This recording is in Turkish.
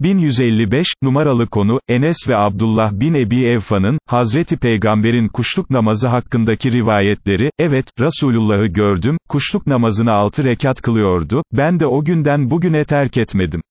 1155, numaralı konu, Enes ve Abdullah bin Ebi Evfa'nın, Hazreti Peygamber'in kuşluk namazı hakkındaki rivayetleri, evet, Resulullah'ı gördüm, kuşluk namazını altı rekat kılıyordu, ben de o günden bugüne terk etmedim.